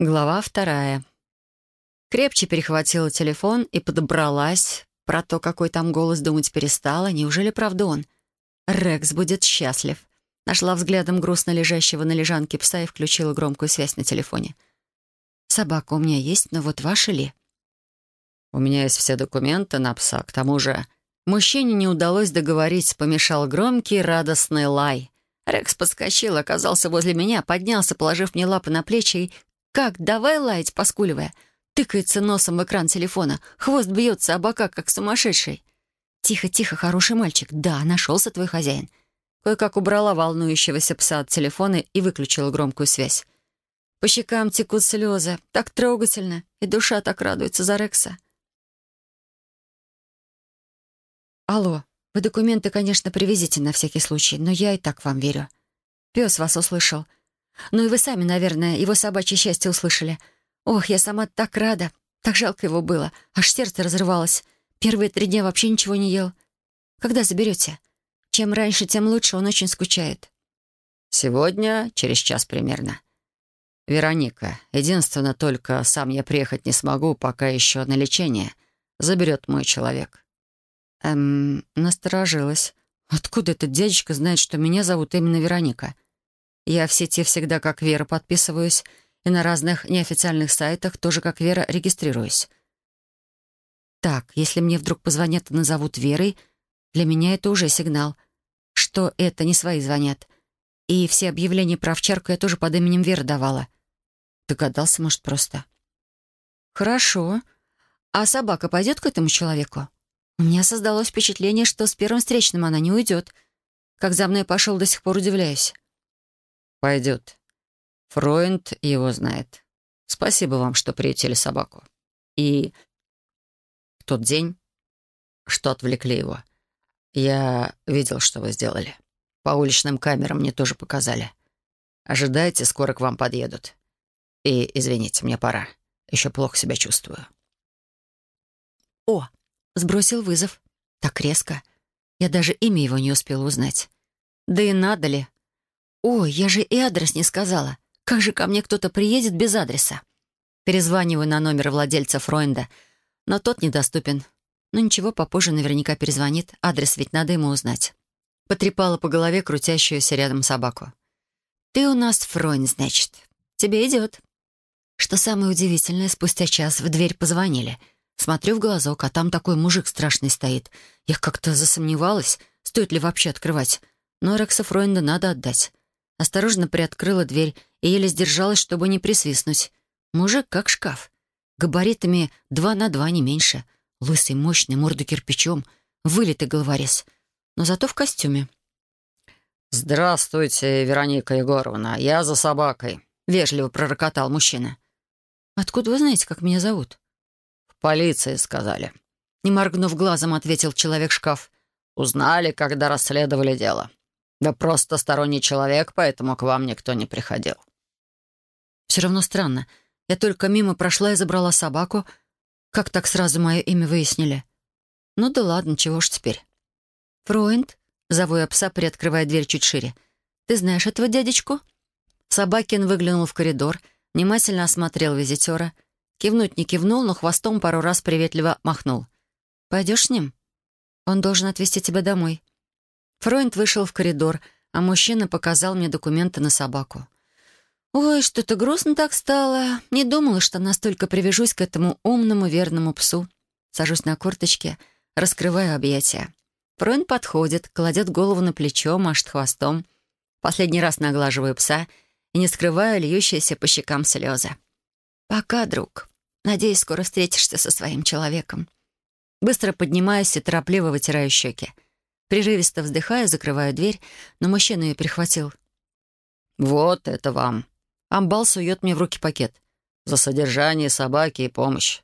Глава вторая. Крепче перехватила телефон и подобралась. Про то, какой там голос, думать перестала. Неужели правда он? Рекс будет счастлив. Нашла взглядом грустно лежащего на лежанке пса и включила громкую связь на телефоне. «Собака у меня есть, но вот ваша ли?» «У меня есть все документы на пса. К тому же...» Мужчине не удалось договорить, помешал громкий радостный лай. Рекс подскочил, оказался возле меня, поднялся, положив мне лапы на плечи и как? Давай лаять, поскуливая. Тыкается носом в экран телефона. Хвост бьется о бока, как сумасшедший. «Тихо, тихо, хороший мальчик. Да, нашелся твой хозяин». Кое-как убрала волнующегося пса от телефона и выключила громкую связь. По щекам текут слезы. Так трогательно. И душа так радуется за Рекса. «Алло, вы документы, конечно, привезите на всякий случай, но я и так вам верю. Пес вас услышал. Ну и вы сами, наверное, его собачье счастье услышали. Ох, я сама так рада. Так жалко его было. Аж сердце разрывалось. Первые три дня вообще ничего не ел. Когда заберете? Чем раньше, тем лучше. Он очень скучает. Сегодня, через час примерно. Вероника, единственное, только сам я приехать не смогу, пока еще на лечение. Заберет мой человек. Эм, насторожилась. Откуда этот дядечка знает, что меня зовут именно Вероника? — я в сети всегда как Вера подписываюсь, и на разных неофициальных сайтах тоже как Вера регистрируюсь. Так, если мне вдруг позвонят и назовут Верой, для меня это уже сигнал, что это не свои звонят. И все объявления про овчарку я тоже под именем Вера давала. Догадался, может, просто. Хорошо. А собака пойдет к этому человеку? У меня создалось впечатление, что с первым встречным она не уйдет. Как за мной пошел, до сих пор удивляюсь. «Пойдет. Фройнд его знает. Спасибо вам, что приютили собаку. И в тот день, что отвлекли его, я видел, что вы сделали. По уличным камерам мне тоже показали. Ожидайте, скоро к вам подъедут. И, извините, мне пора. Еще плохо себя чувствую». «О!» — сбросил вызов. Так резко. Я даже имя его не успела узнать. Да и надо ли? «Ой, я же и адрес не сказала. Как же ко мне кто-то приедет без адреса?» Перезваниваю на номер владельца Фройнда, но тот недоступен. Ну ничего, попозже наверняка перезвонит. Адрес ведь надо ему узнать. Потрепала по голове крутящуюся рядом собаку. «Ты у нас Фройнд, значит. Тебе идет». Что самое удивительное, спустя час в дверь позвонили. Смотрю в глазок, а там такой мужик страшный стоит. Я как-то засомневалась, стоит ли вообще открывать. Но Рекса Фройнда надо отдать. Осторожно приоткрыла дверь и еле сдержалась, чтобы не присвистнуть. Мужик как шкаф. Габаритами два на два, не меньше. Лысый, мощный, морду кирпичом. Вылитый головорез. Но зато в костюме. «Здравствуйте, Вероника Егоровна. Я за собакой», — вежливо пророкотал мужчина. «Откуда вы знаете, как меня зовут?» «В полиции сказали». Не моргнув глазом, ответил человек-шкаф. «Узнали, когда расследовали дело. Да просто сторонний человек, поэтому к вам никто не приходил». «Все равно странно. Я только мимо прошла и забрала собаку. Как так сразу мое имя выяснили?» «Ну да ладно, чего ж теперь?» «Фройнд?» — зову я пса, приоткрывая дверь чуть шире. «Ты знаешь этого дядечку?» Собакин выглянул в коридор, внимательно осмотрел визитера. Кивнуть не кивнул, но хвостом пару раз приветливо махнул. «Пойдешь с ним? Он должен отвезти тебя домой». Фройнд вышел в коридор, а мужчина показал мне документы на собаку. «Ой, что-то грустно так стало. Не думала, что настолько привяжусь к этому умному, верному псу. Сажусь на корточки, раскрываю объятия. Фройнд подходит, кладет голову на плечо, машет хвостом. Последний раз наглаживаю пса и не скрываю льющиеся по щекам слезы. «Пока, друг. Надеюсь, скоро встретишься со своим человеком». Быстро поднимаюсь и торопливо вытираю щеки. Прерывисто вздыхая, закрываю дверь, но мужчина ее перехватил. «Вот это вам!» Амбал сует мне в руки пакет. «За содержание собаки и помощь».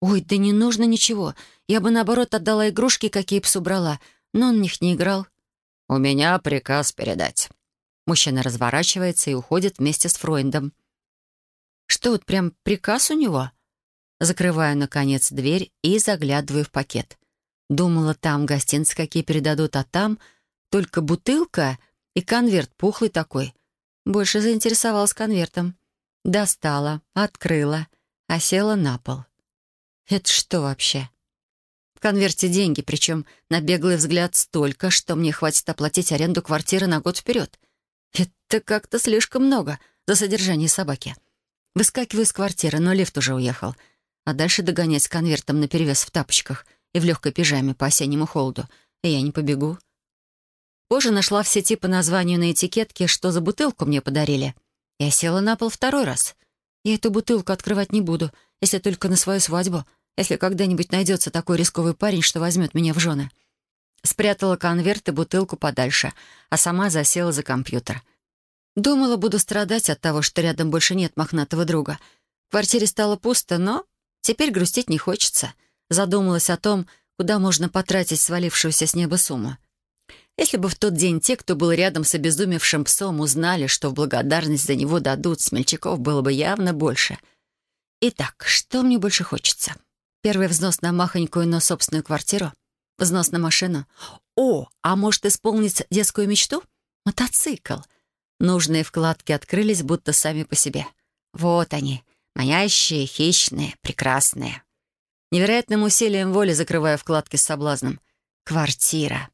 «Ой, да не нужно ничего. Я бы, наоборот, отдала игрушки, какие псу брала, но он в них не играл». «У меня приказ передать». Мужчина разворачивается и уходит вместе с Фройндом. «Что, вот прям приказ у него?» Закрываю, наконец, дверь и заглядываю в пакет. Думала, там гостинцы какие передадут, а там только бутылка и конверт пухлый такой. Больше заинтересовалась конвертом. Достала, открыла, а села на пол. Это что вообще? В конверте деньги, причем на беглый взгляд столько, что мне хватит оплатить аренду квартиры на год вперед. Это как-то слишком много за содержание собаки. Выскакиваю из квартиры, но лифт уже уехал. А дальше догонять с конвертом наперевес в тапочках и в легкой пижаме по осеннему холоду. И я не побегу. Позже нашла в сети по названию на этикетке, что за бутылку мне подарили. Я села на пол второй раз. Я эту бутылку открывать не буду, если только на свою свадьбу — если когда-нибудь найдется такой рисковый парень, что возьмет меня в жены. Спрятала конверт и бутылку подальше, а сама засела за компьютер. Думала, буду страдать от того, что рядом больше нет мохнатого друга. В квартире стало пусто, но теперь грустить не хочется. Задумалась о том, куда можно потратить свалившуюся с неба сумму. Если бы в тот день те, кто был рядом с обезумевшим псом, узнали, что в благодарность за него дадут, смельчаков было бы явно больше. Итак, что мне больше хочется? Первый взнос на махонькую, но собственную квартиру. Взнос на машину. О, а может исполнить детскую мечту? Мотоцикл. Нужные вкладки открылись будто сами по себе. Вот они, манящие, хищные, прекрасные. Невероятным усилием воли закрываю вкладки с соблазном. Квартира.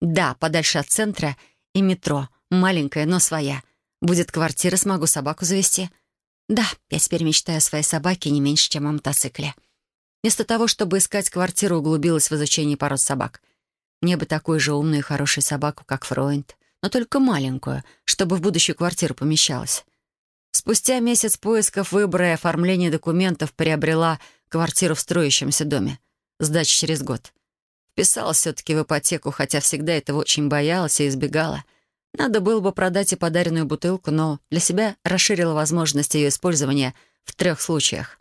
Да, подальше от центра и метро. Маленькая, но своя. Будет квартира, смогу собаку завести. Да, я теперь мечтаю о своей собаке не меньше, чем о мотоцикле. Вместо того, чтобы искать квартиру, углубилась в изучение пород собак. Мне бы такую же умную и хорошую собаку, как Фройнд, но только маленькую, чтобы в будущую квартиру помещалась. Спустя месяц поисков, выбора и оформления документов приобрела квартиру в строящемся доме. Сдача через год. Вписалась все-таки в ипотеку, хотя всегда этого очень боялась и избегала. Надо было бы продать и подаренную бутылку, но для себя расширила возможность ее использования в трех случаях.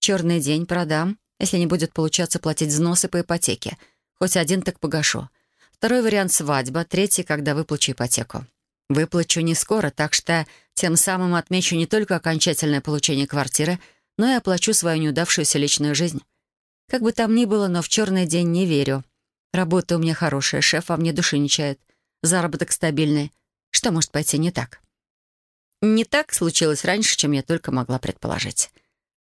Черный день продам, если не будет получаться платить взносы по ипотеке. Хоть один так погашу. Второй вариант — свадьба, третий — когда выплачу ипотеку. Выплачу не скоро, так что тем самым отмечу не только окончательное получение квартиры, но и оплачу свою неудавшуюся личную жизнь. Как бы там ни было, но в черный день не верю. Работа у меня хорошая, шеф во мне души не чает. Заработок стабильный. Что может пойти не так? Не так случилось раньше, чем я только могла предположить.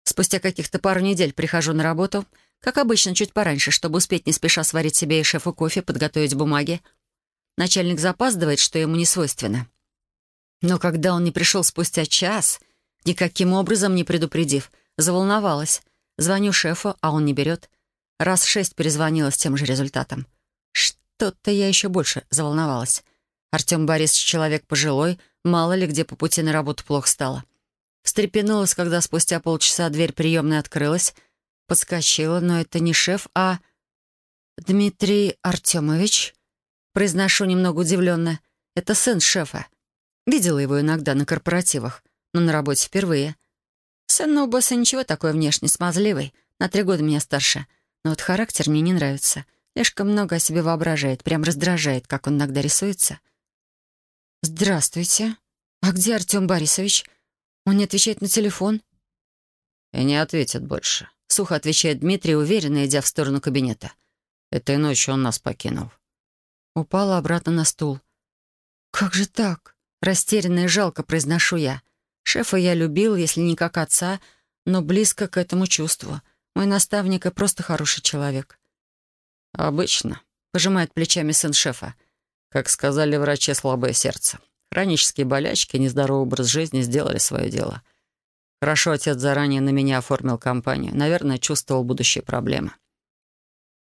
Спустя каких-то пару недель прихожу на работу, как обычно, чуть пораньше, чтобы успеть не спеша сварить себе и шефу кофе, подготовить бумаги. Начальник запаздывает, что ему не свойственно. Но когда он не пришел спустя час, никаким образом не предупредив, заволновалась. Звоню шефу, а он не берет. Раз шесть перезвонила с тем же результатом. Что-то я еще больше заволновалась. Артем Борисович человек пожилой, мало ли где по пути на работу плохо стало. Встрепенулась, когда спустя полчаса дверь приемной открылась. Подскочила, но это не шеф, а... «Дмитрий Артемович?» Произношу немного удивленно. «Это сын шефа. Видела его иногда на корпоративах, но на работе впервые. Сын босса ничего такой внешне, смазливый, на три года меня старше. Но вот характер мне не нравится. Слишком много о себе воображает, прям раздражает, как он иногда рисуется». «Здравствуйте. А где Артем Борисович?» Он не отвечает на телефон. И не ответит больше. Сухо отвечает Дмитрий, уверенно идя в сторону кабинета. Этой ночью он нас покинул. Упала обратно на стул. «Как же так?» Растерянно и жалко произношу я. Шефа я любил, если не как отца, но близко к этому чувству. Мой наставник и просто хороший человек. «Обычно», — пожимает плечами сын шефа. «Как сказали врачи, слабое сердце. Хронические болячки, нездоровый образ жизни сделали свое дело. Хорошо, отец заранее на меня оформил компанию. Наверное, чувствовал будущие проблемы.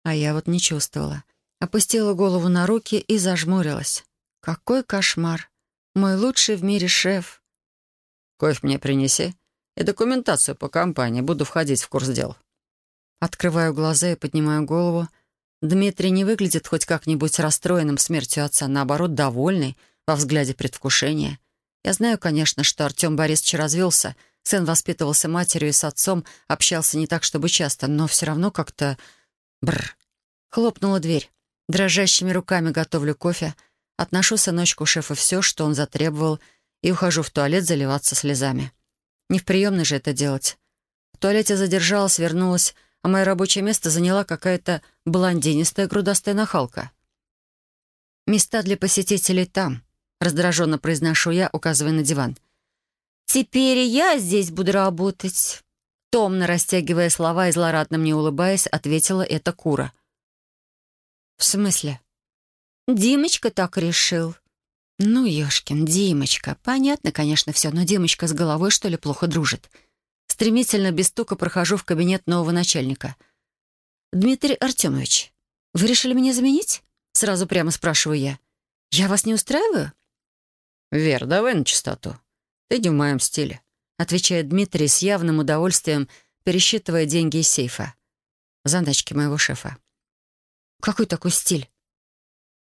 А я вот не чувствовала. Опустила голову на руки и зажмурилась. Какой кошмар. Мой лучший в мире шеф. Кофе мне принеси. И документацию по компании. Буду входить в курс дел. Открываю глаза и поднимаю голову. Дмитрий не выглядит хоть как-нибудь расстроенным смертью отца. Наоборот, довольный — во взгляде предвкушения. Я знаю, конечно, что Артем Борисович развелся, сын воспитывался матерью и с отцом, общался не так, чтобы часто, но все равно как-то... Бррр. Хлопнула дверь. Дрожащими руками готовлю кофе, отношу сыночку шефа все, что он затребовал, и ухожу в туалет заливаться слезами. Не в приемной же это делать. В туалете задержалась, вернулась, а мое рабочее место заняла какая-то блондинистая грудастая нахалка. Места для посетителей там — раздраженно произношу я, указывая на диван. «Теперь я здесь буду работать», — томно растягивая слова и злорадно мне улыбаясь, ответила эта кура. «В смысле?» «Димочка так решил». «Ну, Ёшкин, Димочка. Понятно, конечно, все, но Димочка с головой, что ли, плохо дружит?» Стремительно, без стука, прохожу в кабинет нового начальника. «Дмитрий Артемович, вы решили меня заменить?» Сразу прямо спрашиваю я. «Я вас не устраиваю?» «Вер, давай на чистоту. Ты не в моем стиле», — отвечает Дмитрий с явным удовольствием, пересчитывая деньги из сейфа. Заначки моего шефа. «Какой такой стиль?»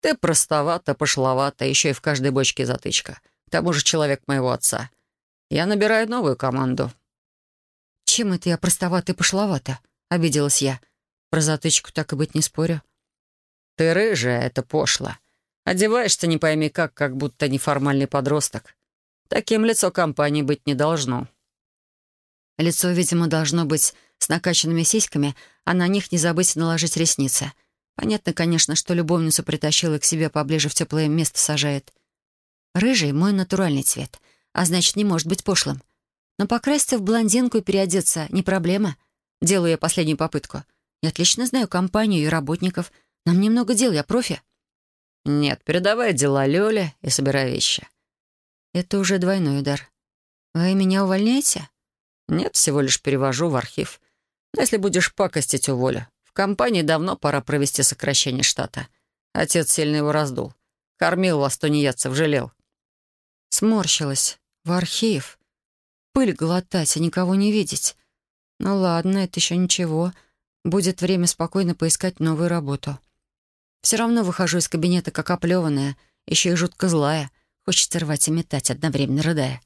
«Ты простовата, пошловата, еще и в каждой бочке затычка. К тому же человек моего отца. Я набираю новую команду». «Чем это я простовата и пошловата?» — обиделась я. Про затычку так и быть не спорю. «Ты рыжая, это пошло. Одеваешься не пойми как, как будто неформальный подросток. Таким лицо компании быть не должно». Лицо, видимо, должно быть с накачанными сиськами, а на них не забыть наложить ресницы. Понятно, конечно, что любовницу притащила к себе поближе в теплое место сажает. Рыжий — мой натуральный цвет, а значит, не может быть пошлым. Но покраситься в блондинку и переодеться — не проблема. Делаю я последнюю попытку. Я отлично знаю компанию и работников. Нам немного дел, я профи. «Нет, передавай дела Лёле и собирай вещи». Это уже двойной удар. Вы меня увольняете? Нет, всего лишь перевожу в архив. Но если будешь пакостить, уволю. Компании давно пора провести сокращение штата. Отец сильно его раздул. Кормил вас, тунеядцев, жалел. Сморщилась. В архив. Пыль глотать, а никого не видеть. Ну ладно, это еще ничего. Будет время спокойно поискать новую работу. Все равно выхожу из кабинета как оплеванная, еще и жутко злая. Хочется рвать и метать, одновременно рыдая.